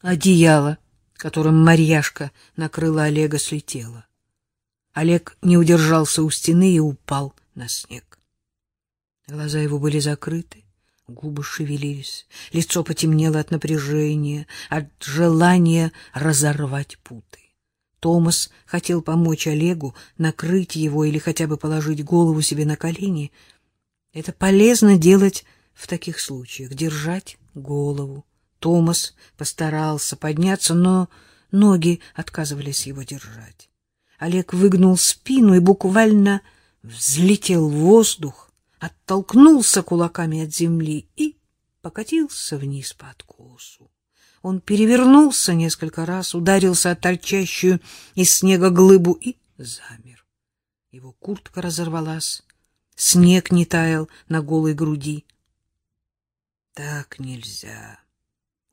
Одеяло, которым Марьяшка накрыла Олега, слетело. Олег не удержался у стены и упал на снег. Глаза его были закрыты, губы шевелились, лицо потемнело от напряжения, от желания разорвать путы. Томас хотел помочь Олегу, накрыть его или хотя бы положить голову себе на колени. Это полезно делать в таких случаях, держать голову. Томас постарался подняться, но ноги отказывались его держать. Олег выгнул спину и буквально взлетел в воздух, оттолкнулся кулаками от земли и покатился вниз по откосу. Он перевернулся несколько раз, ударился о торчащую из снега глыбу и замер. Его куртка разорвалась, снег не таял на голой груди. Так нельзя,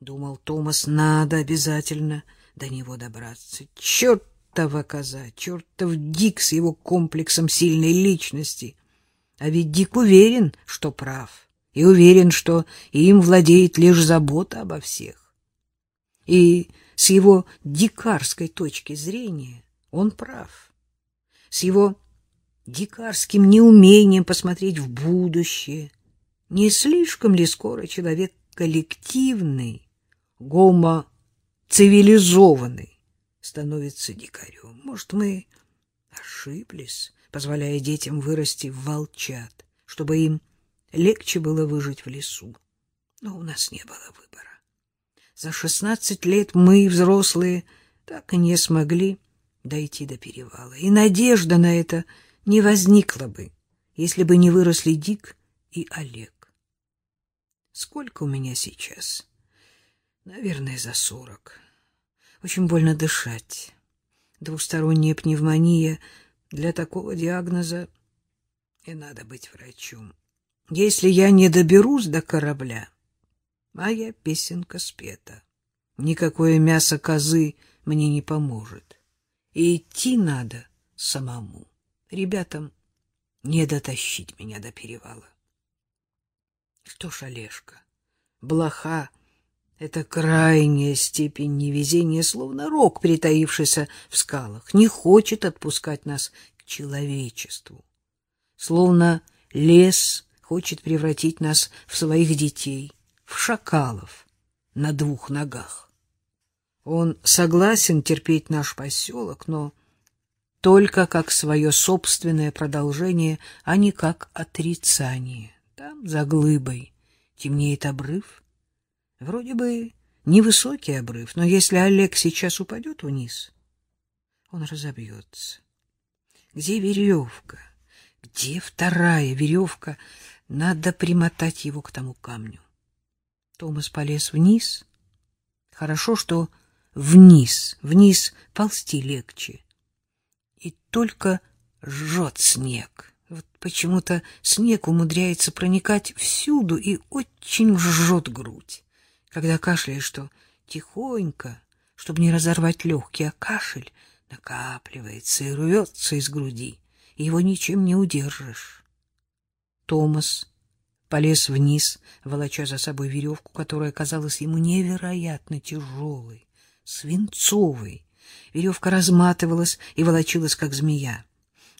думал Томас, надо обязательно до него добраться. Чертова коза, чертов Дик с его комплексом сильной личности. А ведь Дик уверен, что прав, и уверен, что им владеет лишь забота обо всех. И с его дикарской точки зрения он прав. С его дикарским неумением посмотреть в будущее — не слишком ли скоро человек коллективный, гомо-цивилизованный становится дикарем? Может, мы ошиблись, позволяя детям вырасти в волчат, чтобы им легче было выжить в лесу? Но у нас не было выбора. За шестнадцать лет мы, взрослые, так и не смогли дойти до перевала. И надежда на это не возникла бы, если бы не выросли Дик и Олег. Сколько у меня сейчас? Наверное, за сорок. Очень больно дышать. Двусторонняя пневмония. Для такого диагноза и надо быть врачом. Если я не доберусь до корабля, моя песенка спета. Никакое мясо козы мне не поможет. И идти надо самому. Ребятам не дотащить меня до перевала. Что ж, Олежка, блоха — это крайняя степень невезения, словно рог, притаившийся в скалах, не хочет отпускать нас к человечеству. Словно лес хочет превратить нас в своих детей, в шакалов на двух ногах. Он согласен терпеть наш поселок, но только как свое собственное продолжение, а не как отрицание. Там, за глыбой, темнеет обрыв. Вроде бы невысокий обрыв, но если Олег сейчас упадет вниз, он разобьется. Где веревка? Где вторая веревка? Надо примотать его к тому камню. Томас полез вниз. Хорошо, что вниз, вниз ползти легче. И только жжет снег. Вот почему-то снег умудряется проникать всюду и очень жжет грудь. Когда кашляешь, что тихонько, чтобы не разорвать легкие, а кашель накапливается и рвется из груди, и его ничем не удержишь. Томас полез вниз, волоча за собой веревку, которая казалась ему невероятно тяжелой, свинцовой. Веревка разматывалась и волочилась, как змея.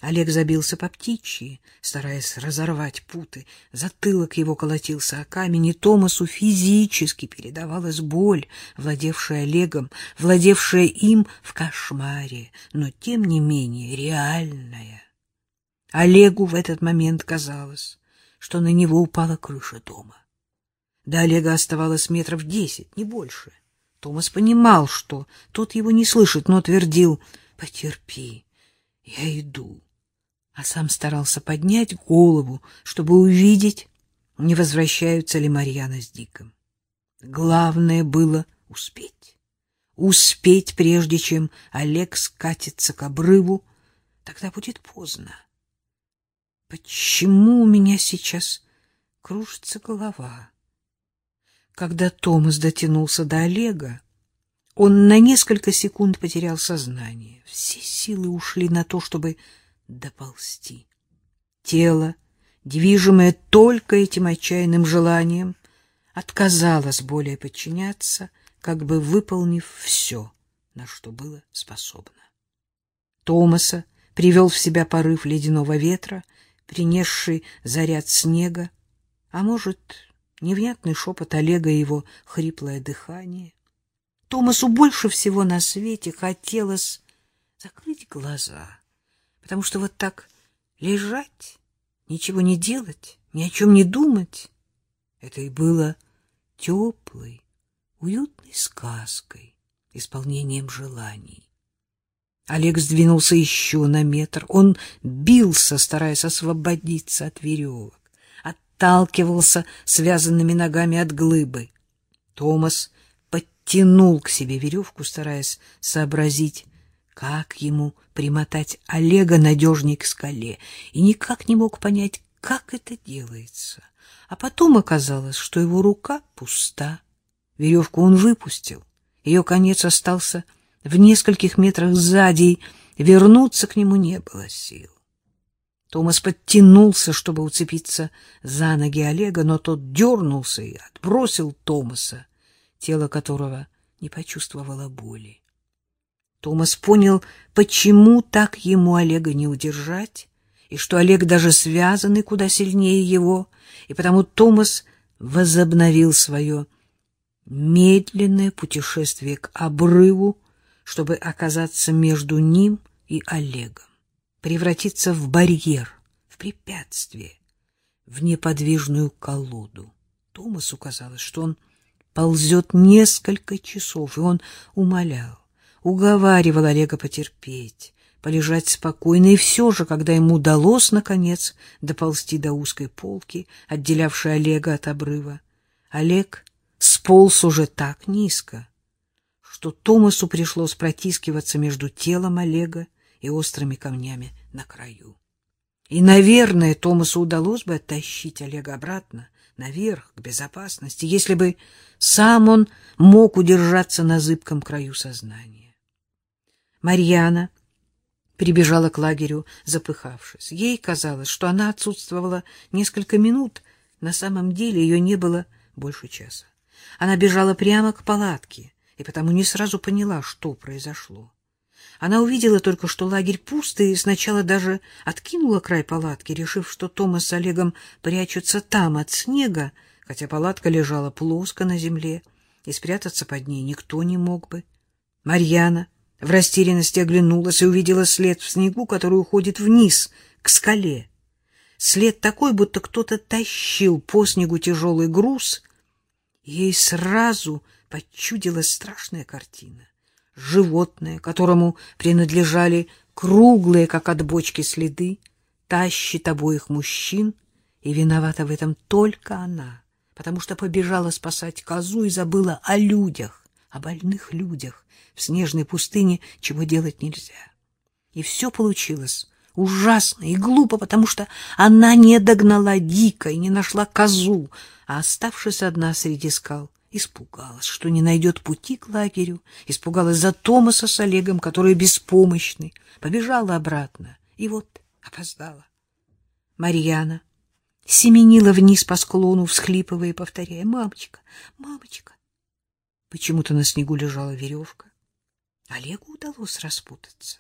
Олег забился по птичьи, стараясь разорвать путы. Затылок его колотился о камень, и Томасу физически передавалась боль, владевшая Олегом, владевшая им в кошмаре, но тем не менее реальная. Олегу в этот момент казалось, что на него упала крыша дома. До Олега оставалось метров десять, не больше. Томас понимал, что тот его не слышит, но твердил «Потерпи, я иду» а сам старался поднять голову, чтобы увидеть, не возвращаются ли Марьяна с Диком. Главное было успеть. Успеть, прежде чем Олег скатится к обрыву, тогда будет поздно. Почему у меня сейчас кружится голова? Когда Томас дотянулся до Олега, он на несколько секунд потерял сознание. Все силы ушли на то, чтобы доползти. Тело, движимое только этим отчаянным желанием, отказалось более подчиняться, как бы выполнив все, на что было способно. Томаса привел в себя порыв ледяного ветра, принесший заряд снега, а может, невнятный шепот Олега и его хриплое дыхание. Томасу больше всего на свете хотелось закрыть глаза, потому что вот так лежать, ничего не делать, ни о чем не думать, это и было теплой, уютной сказкой, исполнением желаний. Олег сдвинулся еще на метр. Он бился, стараясь освободиться от веревок, отталкивался связанными ногами от глыбы. Томас подтянул к себе веревку, стараясь сообразить, как ему примотать Олега надежней к скале, и никак не мог понять, как это делается. А потом оказалось, что его рука пуста. Веревку он выпустил. Ее конец остался в нескольких метрах сзади, вернуться к нему не было сил. Томас подтянулся, чтобы уцепиться за ноги Олега, но тот дернулся и отбросил Томаса, тело которого не почувствовало боли. Томас понял, почему так ему Олега не удержать, и что Олег даже связанный куда сильнее его, и потому Томас возобновил свое медленное путешествие к обрыву, чтобы оказаться между ним и Олегом, превратиться в барьер, в препятствие, в неподвижную колоду. Томасу казалось, что он ползет несколько часов, и он умолял, уговаривал Олега потерпеть, полежать спокойно, и все же, когда ему удалось, наконец, доползти до узкой полки, отделявшей Олега от обрыва, Олег сполз уже так низко, что Томасу пришлось протискиваться между телом Олега и острыми камнями на краю. И, наверное, Томасу удалось бы оттащить Олега обратно, наверх, к безопасности, если бы сам он мог удержаться на зыбком краю сознания. Марьяна прибежала к лагерю, запыхавшись. Ей казалось, что она отсутствовала несколько минут, на самом деле ее не было больше часа. Она бежала прямо к палатке и потому не сразу поняла, что произошло. Она увидела только, что лагерь пуст, и сначала даже откинула край палатки, решив, что Тома с Олегом прячутся там от снега, хотя палатка лежала плоско на земле, и спрятаться под ней никто не мог бы. Марьяна в растерянности оглянулась и увидела след в снегу, который уходит вниз, к скале. След такой, будто кто-то тащил по снегу тяжелый груз. Ей сразу почудилась страшная картина. Животное, которому принадлежали круглые, как от бочки, следы, тащит обоих мужчин, и виновата в этом только она, потому что побежала спасать козу и забыла о людях, о больных людях в снежной пустыне, чего делать нельзя. И все получилось ужасно и глупо, потому что она не догнала Дика и не нашла козу, а, оставшись одна среди скал, испугалась, что не найдет пути к лагерю, испугалась за Томаса с Олегом, которые беспомощны, побежала обратно и вот опоздала. Марьяна семенила вниз по склону, всхлипывая и повторяя «Мамочка, мамочка!». Почему-то на снегу лежала веревка. Олегу удалось распутаться.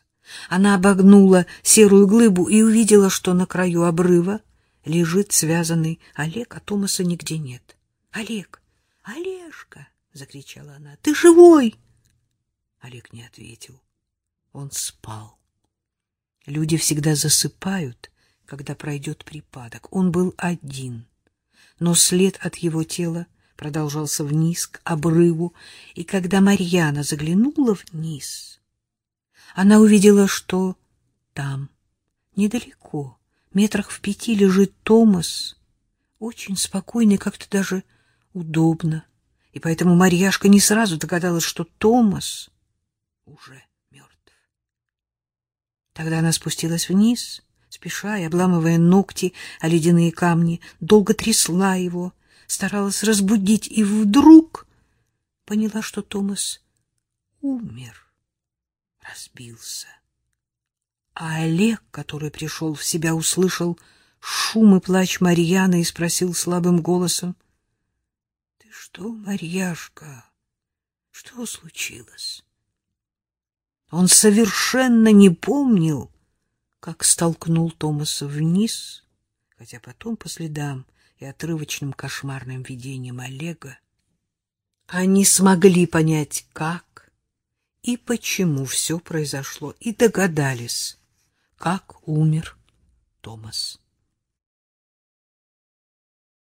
Она обогнула серую глыбу и увидела, что на краю обрыва лежит связанный Олег, а Томаса нигде нет. «Олег! Олежка!» — закричала она. «Ты живой!» Олег не ответил. Он спал. Люди всегда засыпают, когда пройдет припадок. Он был один, но след от его тела продолжался вниз к обрыву, и когда Марьяна заглянула вниз, она увидела, что там, недалеко, метрах в пяти, лежит Томас, очень спокойный, как-то даже удобно, и поэтому Марьяшка не сразу догадалась, что Томас уже мертв. Тогда она спустилась вниз, спеша и обламывая ногти о ледяные камни, долго трясла его, старалась разбудить, и вдруг поняла, что Томас умер, разбился. А Олег, который пришел в себя, услышал шум и плач Марьяны и спросил слабым голосом, — Ты что, Марьяшка, Что случилось? Он совершенно не помнил, как столкнул Томаса вниз, хотя потом по следам и отрывочным кошмарным видениям Олега они смогли понять, как и почему все произошло, и догадались, как умер Томас.